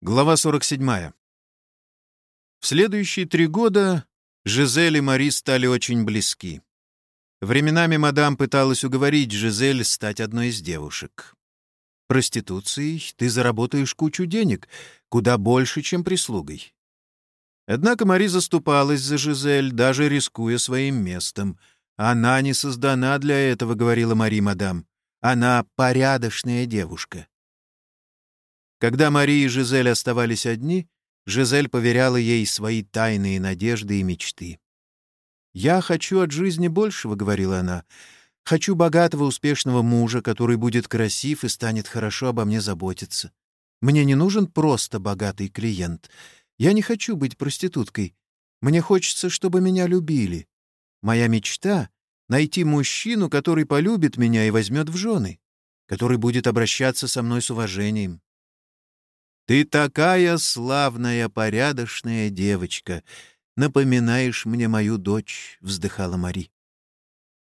Глава 47. В следующие три года Жизель и Мари стали очень близки. Временами мадам пыталась уговорить Жизель стать одной из девушек. Проституцией ты заработаешь кучу денег, куда больше, чем прислугой. Однако Мари заступалась за Жизель, даже рискуя своим местом. «Она не создана для этого», — говорила Мари мадам. «Она порядочная девушка». Когда Мария и Жизель оставались одни, Жизель поверяла ей свои тайные надежды и мечты. «Я хочу от жизни большего», — говорила она. «Хочу богатого, успешного мужа, который будет красив и станет хорошо обо мне заботиться. Мне не нужен просто богатый клиент. Я не хочу быть проституткой. Мне хочется, чтобы меня любили. Моя мечта — найти мужчину, который полюбит меня и возьмет в жены, который будет обращаться со мной с уважением. Ты такая славная, порядочная девочка. Напоминаешь мне мою дочь, — вздыхала Мари.